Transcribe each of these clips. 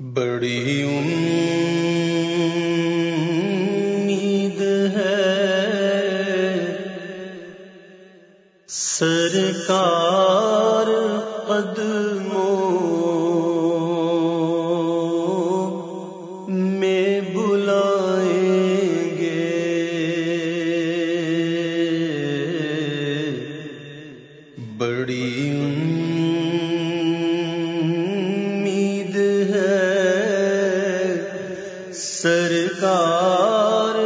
بڑی ہی سرکار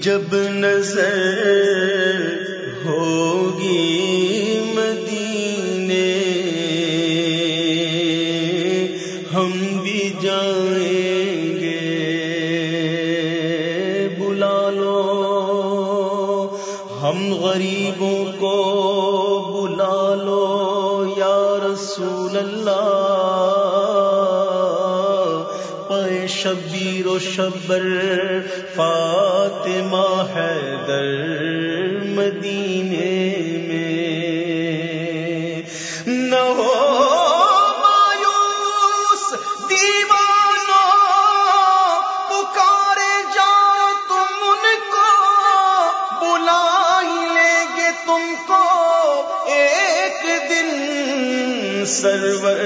جب نظر ہوگی و شبر فاطمہ ہے در مدینے میں۔ نہ ہو مایوس دیوانو پکارے جاؤ تم ان کو بلا لیں گے تم کو۔ ایک دن سرور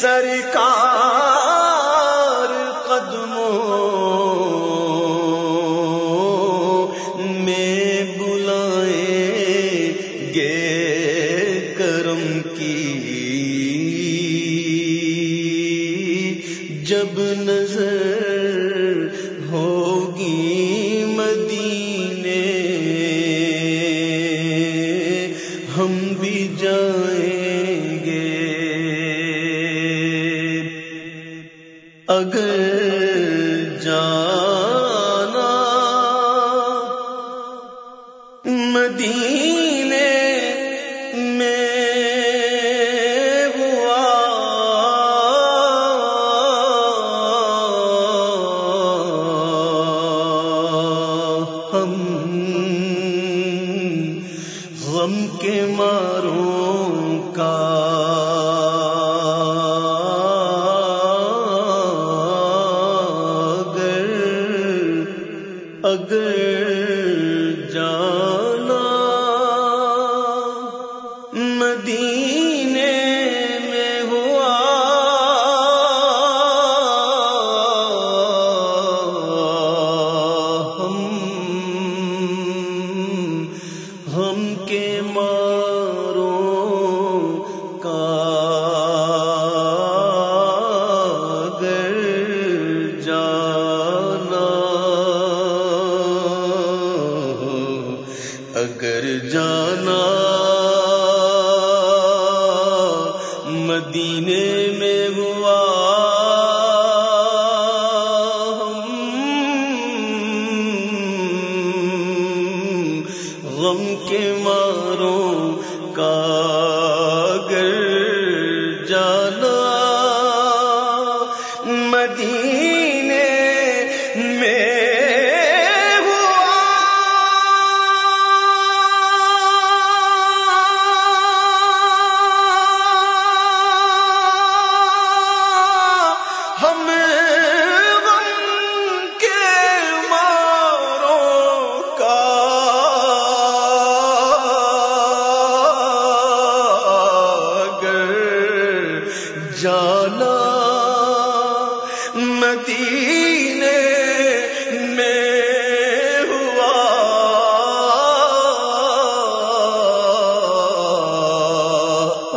سرکار قدم اگر جانا مدینہ اگر جان اگر جانا مدینے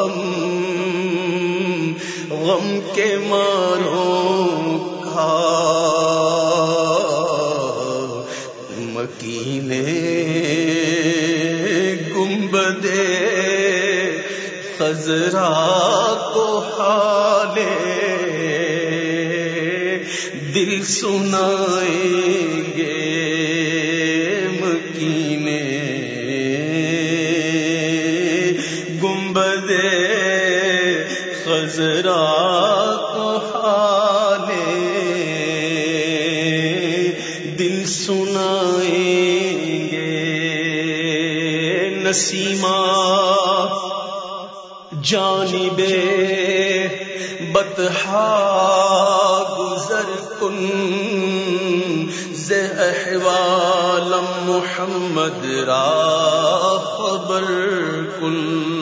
ہم غم کے ماروں کا مکینے گنبدے خزرا کو حالے۔ دل سنائیں گے خزرا کو حالے۔ دل سنائیں گے۔ نسیمہ جانب بتہا گزر کن۔ ز احوالم محمد را خبر کن۔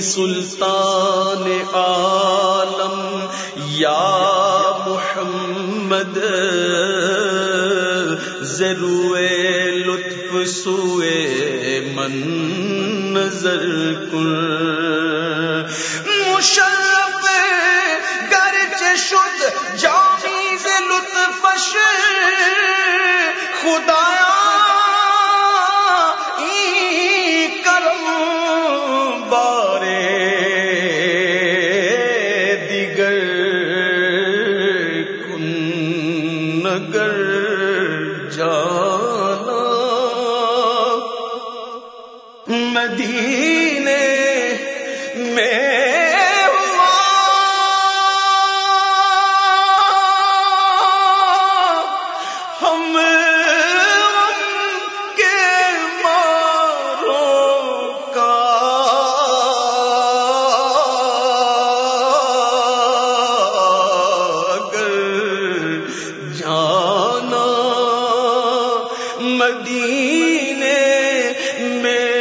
سلطان عالم، یا محمد ضرور لطف سوئے من نظر کن۔ مشرف گرج شد جامیز لطفش خدایا جانا۔ مدینے میں مدینے میں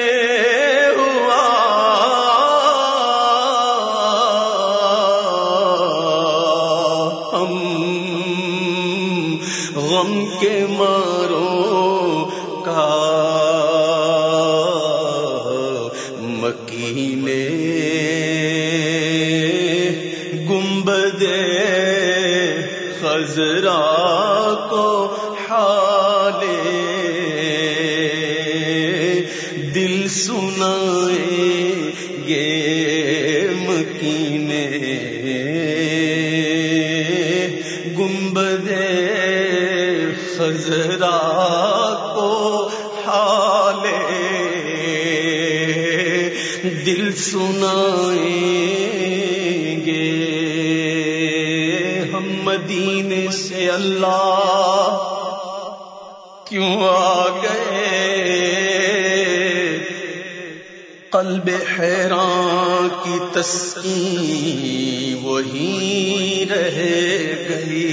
سنائے گے مکینے گنبد خزرا کو حالے۔ دل سنائیں قلب حیران کی تسکین وہی رہ گئی۔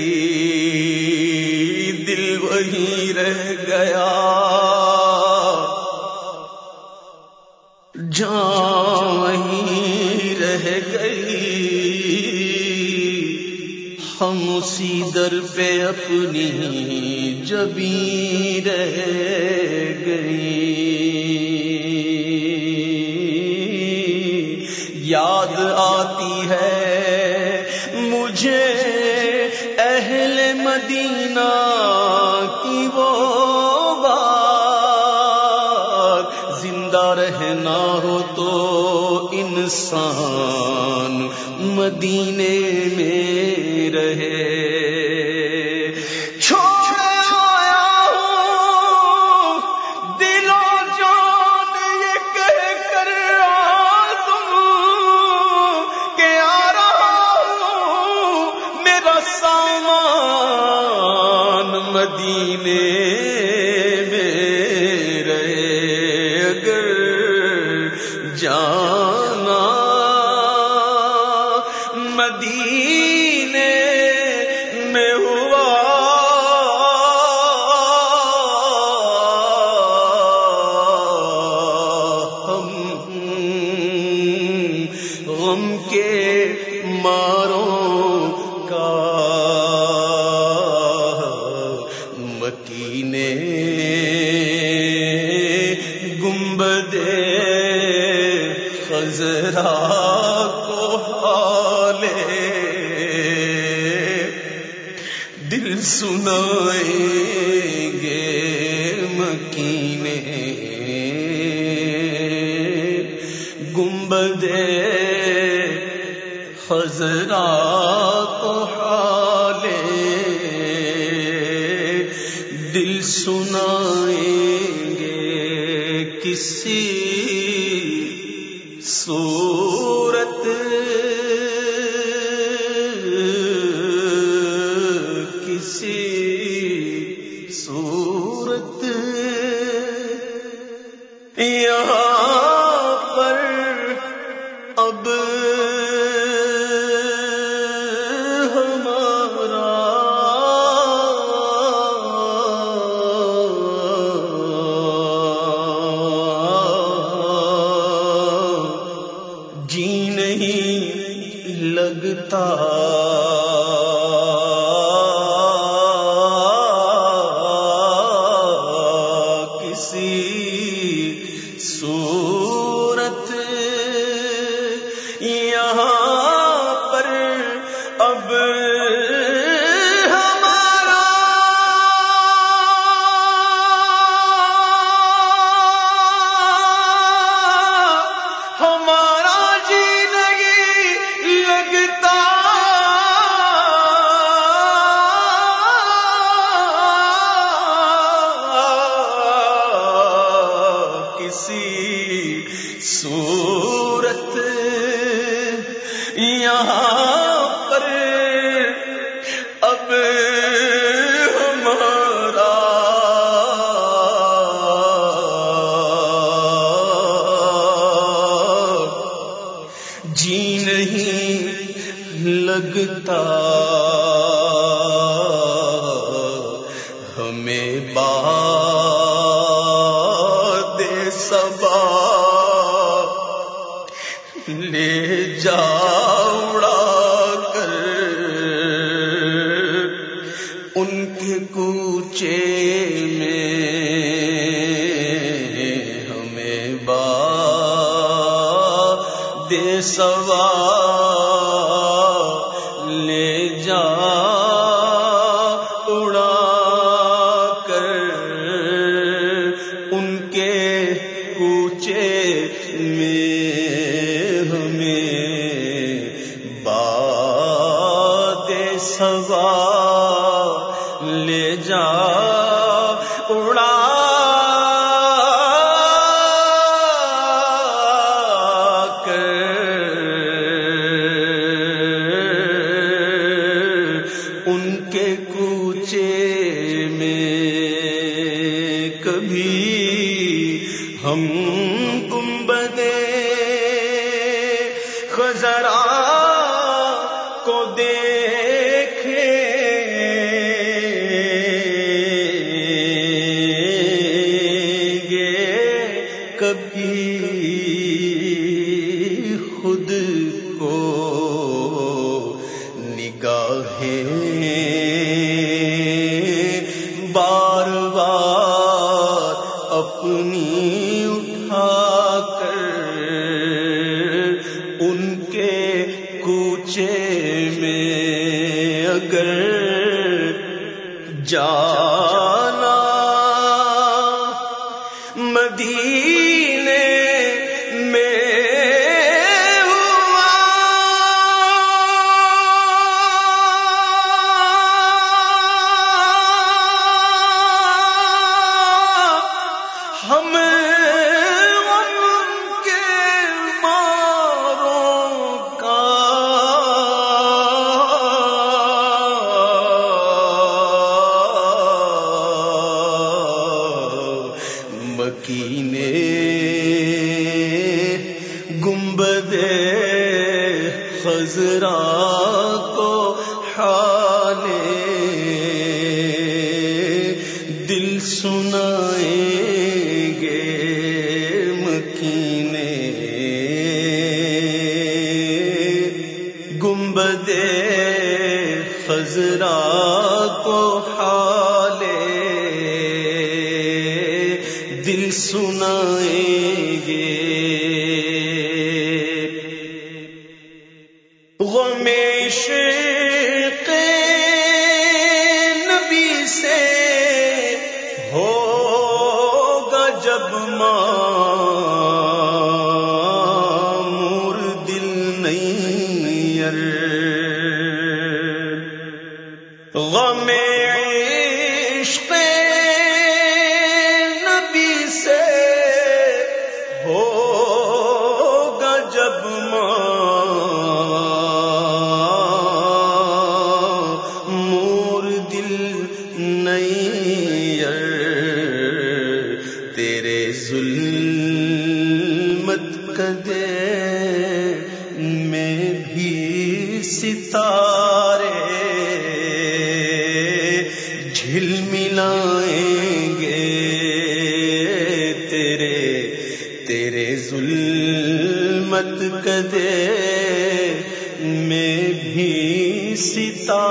دل وہی رہ گیا۔ جان وہی رہ گئی۔ ہم اسی در پہ اپنی جبی رہ گئی۔ آتی ہے۔ مجھے اہل مدینہ کی وہ بات۔ زندہ رہنا ہو تو انسان مدینے میں رہے۔ مدینے مدینے گنبد خزرا کو حالے دل سنائیں گے مکینے گنبد خزرا سنائیں گے کسی سو لگتا ہمیں با باد سبا لے جا، اڑا کر۔ ان کے کوچے میں ہمیں باد سبا کبھی ہم گنبدے خزرا کو دے جا گنبد خزرا کو حالے دل سنائیں گے۔ غم عشق جائیں گے تیرے تیرے ظلمت کدے میں بھی ستا